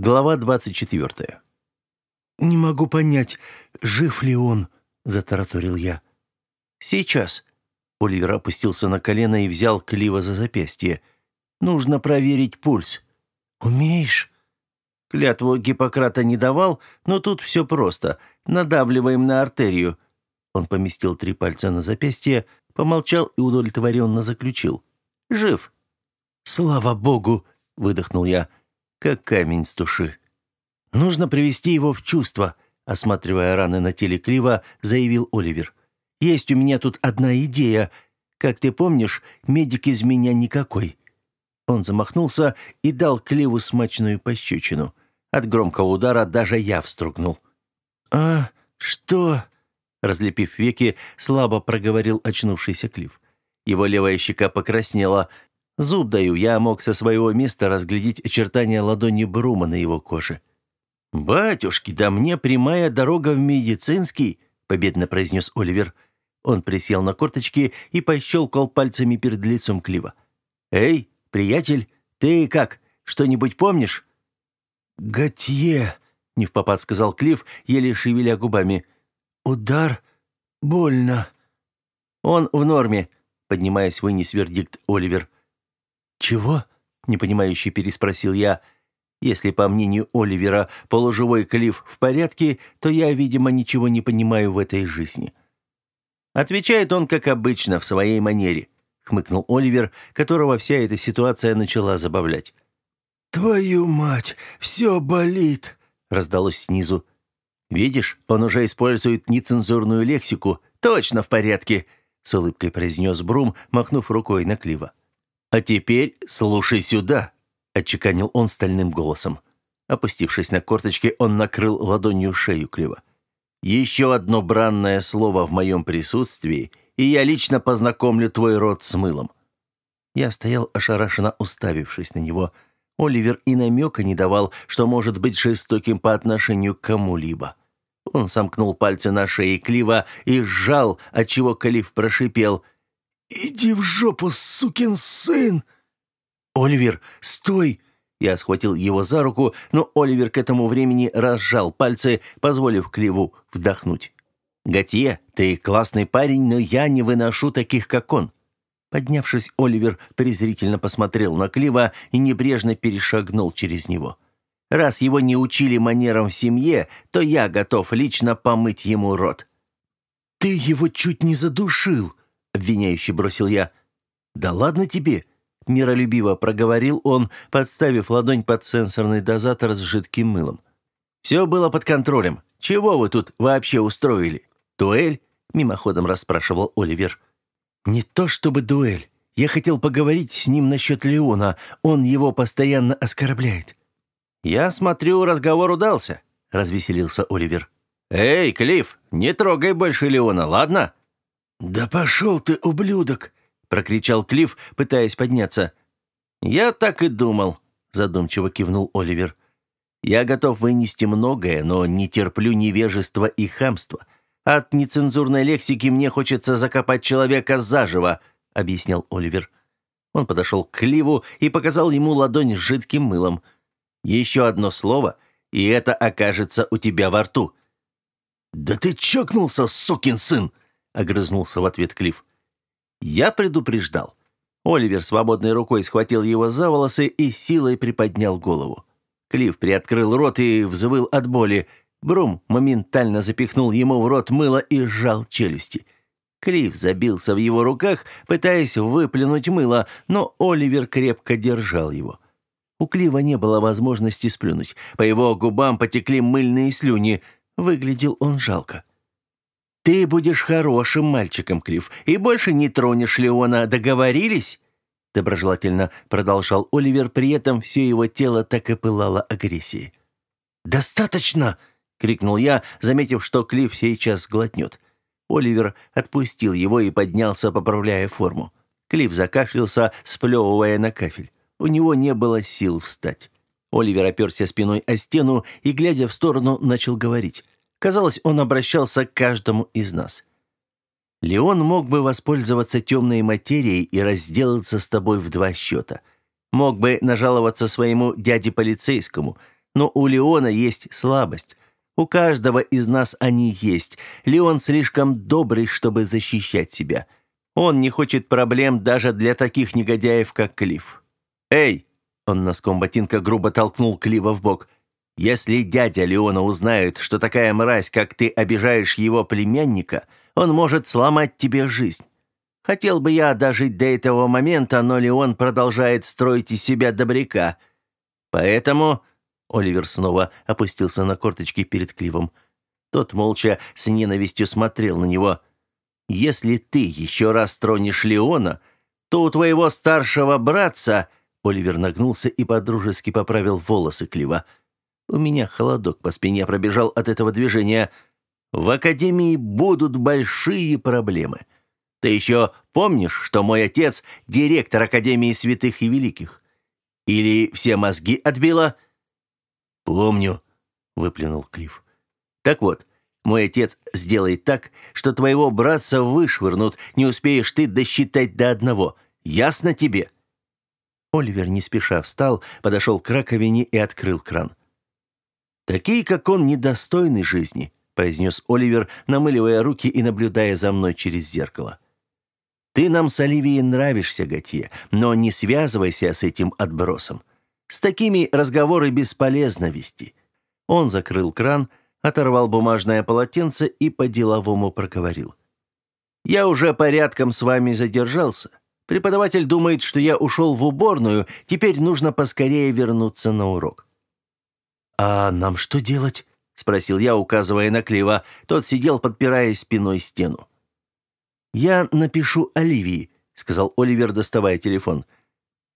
Глава 24. «Не могу понять, жив ли он», — затараторил я. «Сейчас». Оливер опустился на колено и взял Клива за запястье. «Нужно проверить пульс». «Умеешь?» Клятву Гиппократа не давал, но тут все просто. Надавливаем на артерию. Он поместил три пальца на запястье, помолчал и удовлетворенно заключил. «Жив». «Слава богу!» — выдохнул я как камень с души. «Нужно привести его в чувство», — осматривая раны на теле Клива, заявил Оливер. «Есть у меня тут одна идея. Как ты помнишь, медик из меня никакой». Он замахнулся и дал Кливу смачную пощечину. От громкого удара даже я встрогнул. «А, что?» Разлепив веки, слабо проговорил очнувшийся Клив. Его левая щека покраснела, Зуб даю, я мог со своего места разглядеть очертания ладони Брума на его коже. «Батюшки, да мне прямая дорога в медицинский», — победно произнес Оливер. Он присел на корточки и пощелкал пальцами перед лицом Клива. «Эй, приятель, ты как, что-нибудь помнишь?» «Готье», — невпопад сказал Клив, еле шевеля губами. «Удар? Больно». «Он в норме», — поднимаясь, вынес вердикт Оливер. «Чего?» — непонимающе переспросил я. «Если, по мнению Оливера, полуживой Клифф в порядке, то я, видимо, ничего не понимаю в этой жизни». Отвечает он, как обычно, в своей манере, хмыкнул Оливер, которого вся эта ситуация начала забавлять. «Твою мать, все болит!» — раздалось снизу. «Видишь, он уже использует нецензурную лексику. Точно в порядке!» — с улыбкой произнес Брум, махнув рукой на Клива. «А теперь слушай сюда», — отчеканил он стальным голосом. Опустившись на корточки, он накрыл ладонью шею Клива. «Еще одно бранное слово в моем присутствии, и я лично познакомлю твой род с мылом». Я стоял ошарашенно уставившись на него. Оливер и намека не давал, что может быть жестоким по отношению к кому-либо. Он сомкнул пальцы на шее Клива и сжал, отчего Калиф прошипел — «Иди в жопу, сукин сын!» «Оливер, стой!» Я схватил его за руку, но Оливер к этому времени разжал пальцы, позволив Кливу вдохнуть. «Готье, ты классный парень, но я не выношу таких, как он». Поднявшись, Оливер презрительно посмотрел на Клива и небрежно перешагнул через него. «Раз его не учили манерам в семье, то я готов лично помыть ему рот». «Ты его чуть не задушил!» Обвиняюще бросил я. «Да ладно тебе!» — миролюбиво проговорил он, подставив ладонь под сенсорный дозатор с жидким мылом. «Все было под контролем. Чего вы тут вообще устроили? Дуэль?» — мимоходом расспрашивал Оливер. «Не то чтобы дуэль. Я хотел поговорить с ним насчет Леона. Он его постоянно оскорбляет». «Я смотрю, разговор удался», — развеселился Оливер. «Эй, Клифф, не трогай больше Леона, ладно?» «Да пошел ты, ублюдок!» — прокричал Клифф, пытаясь подняться. «Я так и думал», — задумчиво кивнул Оливер. «Я готов вынести многое, но не терплю невежества и хамства. От нецензурной лексики мне хочется закопать человека заживо», — объяснял Оливер. Он подошел к Кливу и показал ему ладонь с жидким мылом. «Еще одно слово, и это окажется у тебя во рту». «Да ты чокнулся, сукин сын!» Огрызнулся в ответ Клифф. Я предупреждал. Оливер свободной рукой схватил его за волосы и силой приподнял голову. Клифф приоткрыл рот и взвыл от боли. Брум моментально запихнул ему в рот мыло и сжал челюсти. Клифф забился в его руках, пытаясь выплюнуть мыло, но Оливер крепко держал его. У Клива не было возможности сплюнуть. По его губам потекли мыльные слюни. Выглядел он жалко. «Ты будешь хорошим мальчиком, Клифф, и больше не тронешь Леона. Договорились?» Доброжелательно продолжал Оливер, при этом все его тело так и пылало агрессией. «Достаточно!» — крикнул я, заметив, что Клифф сейчас глотнет. Оливер отпустил его и поднялся, поправляя форму. Клифф закашлялся, сплевывая на кафель. У него не было сил встать. Оливер оперся спиной о стену и, глядя в сторону, начал говорить. Казалось, он обращался к каждому из нас. Леон мог бы воспользоваться темной материей и разделаться с тобой в два счета. Мог бы нажаловаться своему дяде-полицейскому, Но у Леона есть слабость. У каждого из нас они есть. Леон слишком добрый, чтобы защищать себя. Он не хочет проблем даже для таких негодяев, как Клифф. «Эй!» – он носком ботинка грубо толкнул Клива в бок. «Если дядя Леона узнает, что такая мразь, как ты, обижаешь его племянника, он может сломать тебе жизнь. Хотел бы я дожить до этого момента, но Леон продолжает строить из себя добряка. Поэтому Оливер снова опустился на корточки перед Кливом. Тот молча с ненавистью смотрел на него. «Если ты еще раз тронешь Леона, то у твоего старшего братца...» Оливер нагнулся и подружески поправил волосы Клива. У меня холодок по спине пробежал от этого движения. «В Академии будут большие проблемы. Ты еще помнишь, что мой отец — директор Академии Святых и Великих? Или все мозги отбило?» «Помню», — выплюнул Клифф. «Так вот, мой отец сделает так, что твоего братца вышвырнут, не успеешь ты досчитать до одного. Ясно тебе?» Оливер не спеша встал, подошел к раковине и открыл кран. «Такие, как он, недостойны жизни», — произнес Оливер, намыливая руки и наблюдая за мной через зеркало. «Ты нам с Оливией нравишься, Готье, но не связывайся с этим отбросом. С такими разговоры бесполезно вести. Он закрыл кран, оторвал бумажное полотенце и по-деловому проговорил. «Я уже порядком с вами задержался. Преподаватель думает, что я ушел в уборную, теперь нужно поскорее вернуться на урок». «А нам что делать?» — спросил я, указывая на Клива. Тот сидел, подпирая спиной стену. «Я напишу Оливии», — сказал Оливер, доставая телефон.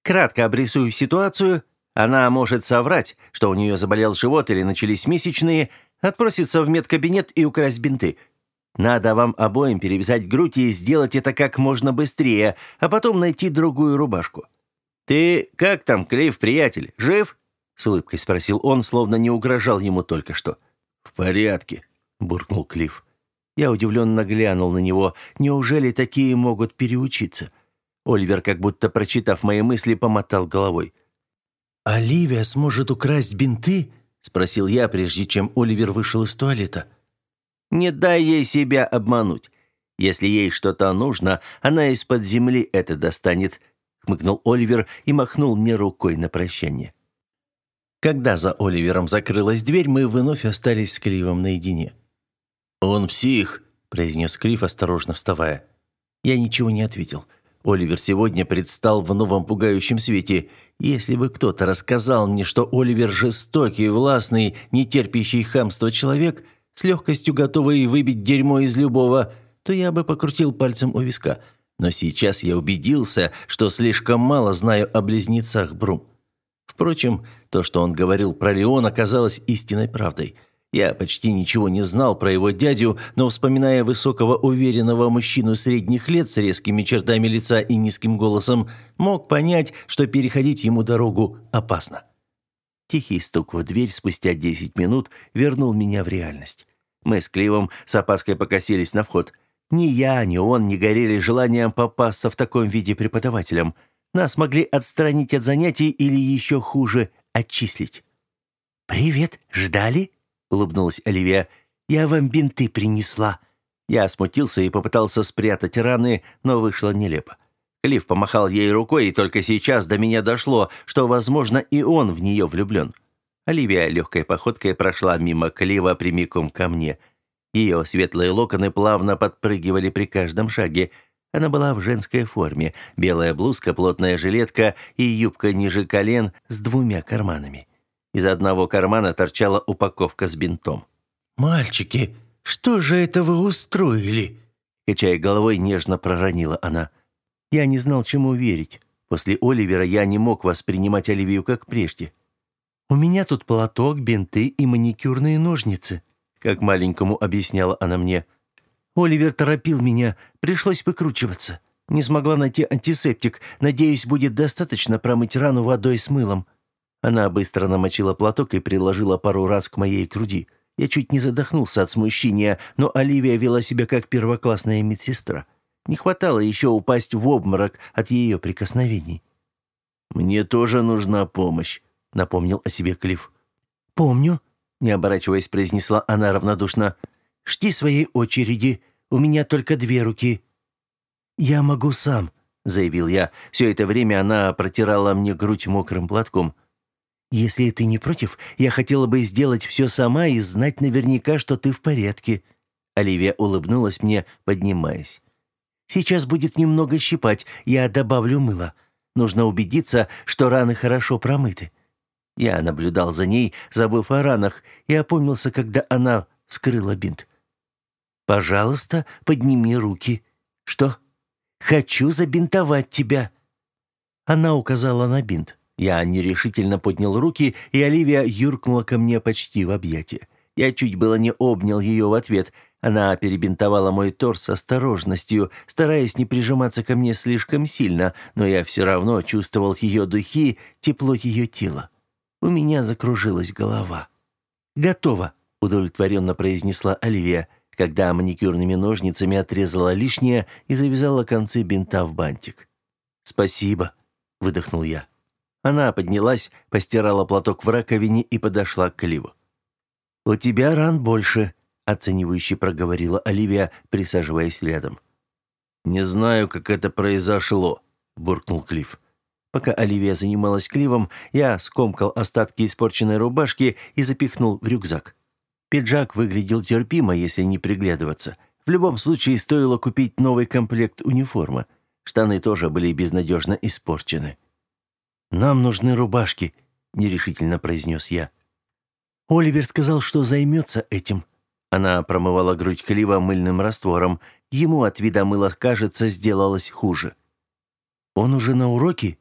«Кратко обрисую ситуацию, она может соврать, что у нее заболел живот или начались месячные, отпроситься в медкабинет и украсть бинты. Надо вам обоим перевязать грудь и сделать это как можно быстрее, а потом найти другую рубашку. «Ты как там, Клейв, приятель, жив?» — с улыбкой спросил он, словно не угрожал ему только что. «В порядке», — буркнул Клифф. Я удивленно глянул на него. Неужели такие могут переучиться? Оливер, как будто прочитав мои мысли, помотал головой. «Оливия сможет украсть бинты?» – спросил я, прежде чем Оливер вышел из туалета. «Не дай ей себя обмануть. Если ей что-то нужно, она из-под земли это достанет», – хмыкнул Оливер и махнул мне рукой на прощание. Когда за Оливером закрылась дверь, мы вновь остались с Кривом наедине. «Он псих», – произнес Крив, осторожно вставая. Я ничего не ответил. Оливер сегодня предстал в новом пугающем свете. Если бы кто-то рассказал мне, что Оливер жестокий, властный, нетерпящий хамства человек, с легкостью готовый выбить дерьмо из любого, то я бы покрутил пальцем у виска. Но сейчас я убедился, что слишком мало знаю о близнецах Брум. Впрочем, то, что он говорил про Леон, оказалось истинной правдой – я почти ничего не знал про его дядю, но, вспоминая высокого уверенного мужчину средних лет с резкими чертами лица и низким голосом, мог понять, что переходить ему дорогу опасно. Тихий стук в дверь спустя 10 минут вернул меня в реальность. Мы с Кливом с опаской покосились на вход. Ни я, ни он не горели желанием попасться в таком виде преподавателям. Нас могли отстранить от занятий или еще хуже – отчислить. «Привет, ждали?» улыбнулась Оливия. «Я вам бинты принесла». Я смутился и попытался спрятать раны, но вышло нелепо. Клифф помахал ей рукой, и только сейчас до меня дошло, что, возможно, и он в нее влюблен. Оливия легкой походкой прошла мимо Клива прямиком ко мне. Ее светлые локоны плавно подпрыгивали при каждом шаге. Она была в женской форме, белая блузка, плотная жилетка и юбка ниже колен с двумя карманами. Из одного кармана торчала упаковка с бинтом. «Мальчики, что же это вы устроили?» Качая головой, нежно проронила она. Я не знал, чему верить. После Оливера я не мог воспринимать Оливию как прежде. «У меня тут платок, бинты и маникюрные ножницы», как маленькому объясняла она мне. «Оливер торопил меня, пришлось выкручиваться. Не смогла найти антисептик, надеюсь, будет достаточно промыть рану водой с мылом». Она быстро намочила платок и приложила пару раз к моей груди. Я чуть не задохнулся от смущения, но Оливия вела себя как первоклассная медсестра. Не хватало еще упасть в обморок от ее прикосновений. «Мне тоже нужна помощь», — напомнил о себе Клифф. «Помню», — не оборачиваясь, произнесла она равнодушно. «Жди своей очереди. У меня только две руки». «Я могу сам», — заявил я. Все это время она протирала мне грудь мокрым платком. «Если ты не против, я хотела бы сделать все сама и знать наверняка, что ты в порядке». Оливия улыбнулась мне, поднимаясь. «Сейчас будет немного щипать, я добавлю мыла. Нужно убедиться, что раны хорошо промыты». Я наблюдал за ней, забыв о ранах, и опомнился, когда она вскрыла бинт. «Пожалуйста, подними руки». «Что?» «Хочу забинтовать тебя». Она указала на бинт. Я нерешительно поднял руки, и Оливия юркнула ко мне почти в объятия. Я чуть было не обнял ее в ответ. Она перебинтовала мой торс с осторожностью, стараясь не прижиматься ко мне слишком сильно, но я все равно чувствовал ее духи, тепло ее тела. У меня закружилась голова. «Готово», — удовлетворенно произнесла Оливия, когда маникюрными ножницами отрезала лишнее и завязала концы бинта в бантик. «Спасибо», — выдохнул я. Она поднялась, постирала платок в раковине и подошла к Кливу. «У тебя ран больше», — оценивающе проговорила Оливия, присаживаясь рядом. «Не знаю, как это произошло», — буркнул Клифф. Пока Оливия занималась Кливом, я скомкал остатки испорченной рубашки и запихнул в рюкзак. Пиджак выглядел терпимо, если не приглядываться. В любом случае, стоило купить новый комплект униформы. Штаны тоже были безнадежно испорчены. «Нам нужны рубашки», — нерешительно произнес я. «Оливер сказал, что займется этим». Она промывала грудь Клива мыльным раствором. Ему от вида мыла, кажется, сделалось хуже. «Он уже на уроке?»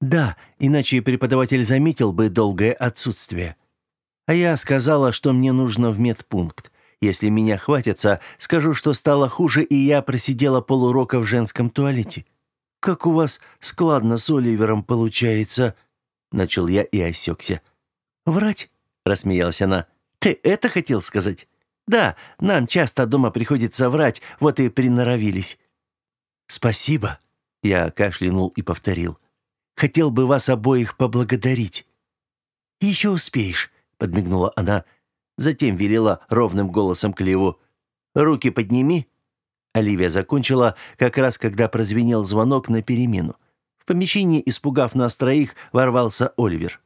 «Да, иначе преподаватель заметил бы долгое отсутствие. А я сказала, что мне нужно в медпункт. Если меня хватится, скажу, что стало хуже, и я просидела полурока в женском туалете». «Как у вас складно с Оливером получается?» Начал я и осекся. «Врать?» — рассмеялась она. «Ты это хотел сказать?» «Да, нам часто дома приходится врать, вот и приноровились». «Спасибо», — я кашлянул и повторил. «Хотел бы вас обоих поблагодарить». «Еще успеешь», — подмигнула она. Затем велела ровным голосом Клеву. «Руки подними». Оливия закончила, как раз когда прозвенел звонок на перемену. В помещении, испугав нас троих, ворвался Оливер.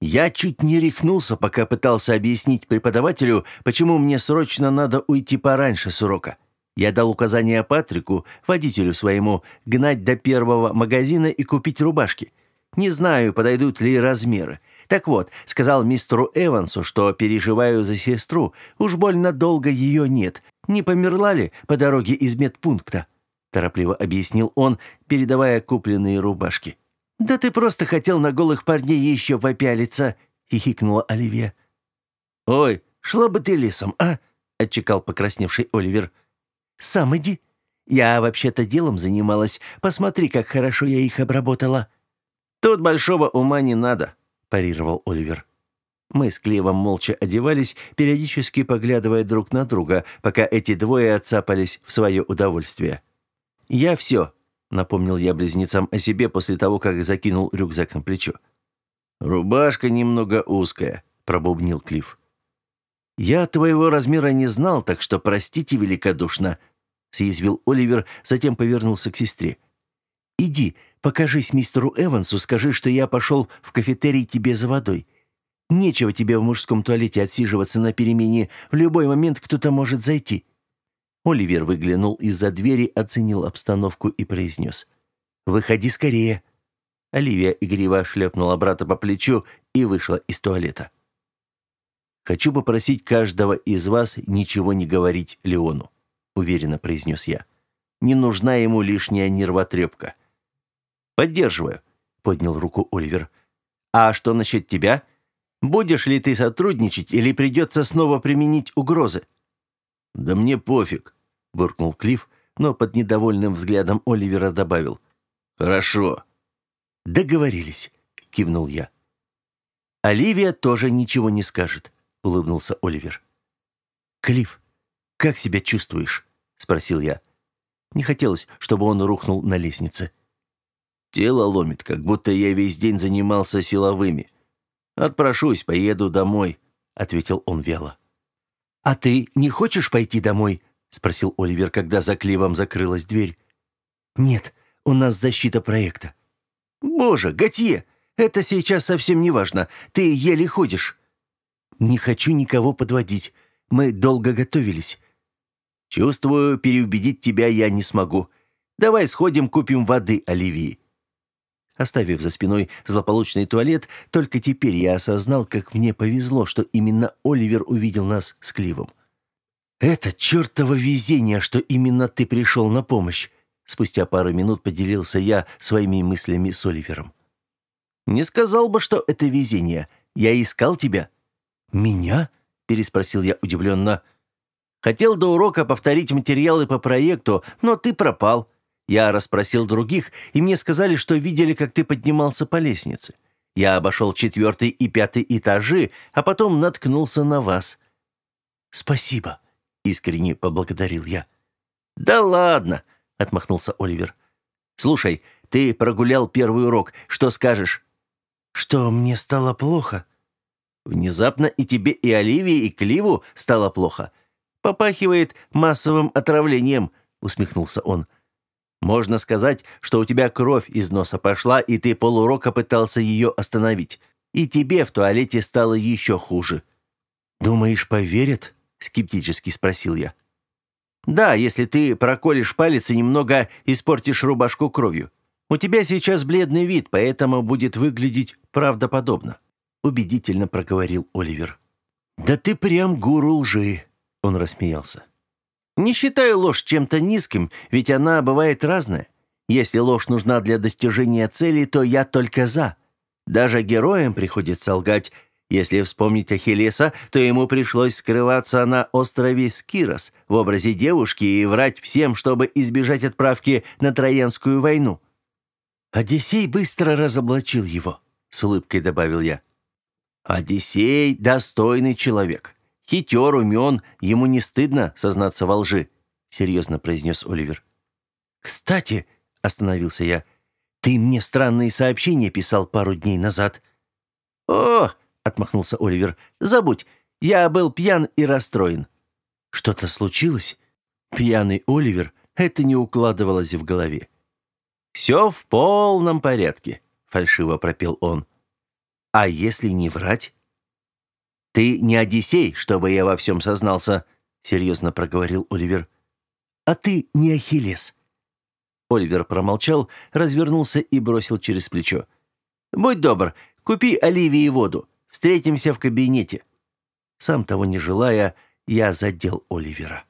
Я чуть не рехнулся, пока пытался объяснить преподавателю, почему мне срочно надо уйти пораньше с урока. Я дал указание Патрику, водителю своему, гнать до первого магазина и купить рубашки. Не знаю, подойдут ли размеры. Так вот, сказал мистеру Эвансу, что переживаю за сестру. Уж больно долго ее нет. Не померла ли по дороге из медпункта?» Торопливо объяснил он, передавая купленные рубашки. «Да ты просто хотел на голых парней еще попялиться», — хихикнула Оливия. «Ой, шла бы ты лесом, а?» — отчекал покрасневший Оливер. «Сам иди. Я вообще-то делом занималась. Посмотри, как хорошо я их обработала». «Тут большого ума не надо», — парировал Оливер. Мы с Клевом молча одевались, периодически поглядывая друг на друга, пока эти двое отцапались в свое удовольствие. «Я все», — напомнил я близнецам о себе после того, как закинул рюкзак на плечо. «Рубашка немного узкая», — пробубнил Клифф. «Я твоего размера не знал, так что простите великодушно», — съязвил Оливер, затем повернулся к сестре. «Иди, покажись мистеру Эвансу, скажи, что я пошел в кафетерий тебе за водой. Нечего тебе в мужском туалете отсиживаться на перемене. В любой момент кто-то может зайти». Оливер выглянул из-за двери, оценил обстановку и произнес. «Выходи скорее». Оливия игриво шлепнула брата по плечу и вышла из туалета. «Хочу попросить каждого из вас ничего не говорить Леону», — уверенно произнес я. «Не нужна ему лишняя нервотрепка». «Поддерживаю», — поднял руку Оливер. «А что насчет тебя?» Будешь ли ты сотрудничать или придется снова применить угрозы?» «Да мне пофиг», — буркнул Клифф, но под недовольным взглядом Оливера добавил. «Хорошо». «Договорились», — кивнул я. «Оливия тоже ничего не скажет», — улыбнулся Оливер. «Клифф, как себя чувствуешь?» — спросил я. Не хотелось, чтобы он рухнул на лестнице. «Тело ломит, как будто я весь день занимался силовыми. «Отпрошусь, поеду домой», — ответил он вяло. «А ты не хочешь пойти домой?» — спросил Оливер, когда за Кливом закрылась дверь. «Нет, у нас защита проекта». «Боже, Готье, это сейчас совсем не важно. Ты еле ходишь». «Не хочу никого подводить. Мы долго готовились». «Чувствую, переубедить тебя я не смогу. Давай сходим, купим воды Оливии». Оставив за спиной злополучный туалет, только теперь я осознал, как мне повезло, что именно Оливер увидел нас с Кливом. «Это чертово везение, что именно ты пришел на помощь!» Спустя пару минут поделился я своими мыслями с Оливером. «Не сказал бы, что это везение. Я искал тебя». «Меня?» – переспросил я удивленно. «Хотел до урока повторить материалы по проекту, но ты пропал. Я расспросил других, и мне сказали, что видели, как ты поднимался по лестнице. Я обошел четвертый и пятый этажи, а потом наткнулся на вас». «Спасибо», — искренне поблагодарил я. «Да ладно», — отмахнулся Оливер. «Слушай, ты прогулял первый урок. Что скажешь?» «Что мне стало плохо?» «Внезапно и тебе, и Оливии, и Кливу стало плохо. Попахивает массовым отравлением», — усмехнулся он. Можно сказать, что у тебя кровь из носа пошла, и ты полурока пытался ее остановить. И тебе в туалете стало еще хуже». «Думаешь, поверят?» — скептически спросил я. «Да, если ты проколешь палец и немного испортишь рубашку кровью. У тебя сейчас бледный вид, поэтому будет выглядеть правдоподобно», — убедительно проговорил Оливер. «Да ты прям гуру лжи», — он рассмеялся. Не считаю ложь чем-то низким, ведь она бывает разная. Если ложь нужна для достижения цели, то я только за. Даже героям приходится лгать. Если вспомнить Ахиллеса, то ему пришлось скрываться на острове Скирос в образе девушки и врать всем, чтобы избежать отправки на Троянскую войну. «Одиссей быстро разоблачил его», — с улыбкой добавил я. «Одиссей — достойный человек. Хитер, умен, ему не стыдно сознаться во лжи», — серьезно произнес Оливер. «Кстати», — остановился я, — «ты мне странные сообщения писал пару дней назад». «О!» — отмахнулся Оливер. «Забудь, я был пьян и расстроен». «Что-то случилось?» Пьяный Оливер — это не укладывалось в голове. «Все в полном порядке», — фальшиво пропел он. «А если не врать?» «Ты не Одиссей, чтобы я во всем сознался», — серьезно проговорил Оливер. «А ты не Ахиллес». Оливер промолчал, развернулся и бросил через плечо. «Будь добр, купи Оливии воду. Встретимся в кабинете». Сам того не желая, я задел Оливера.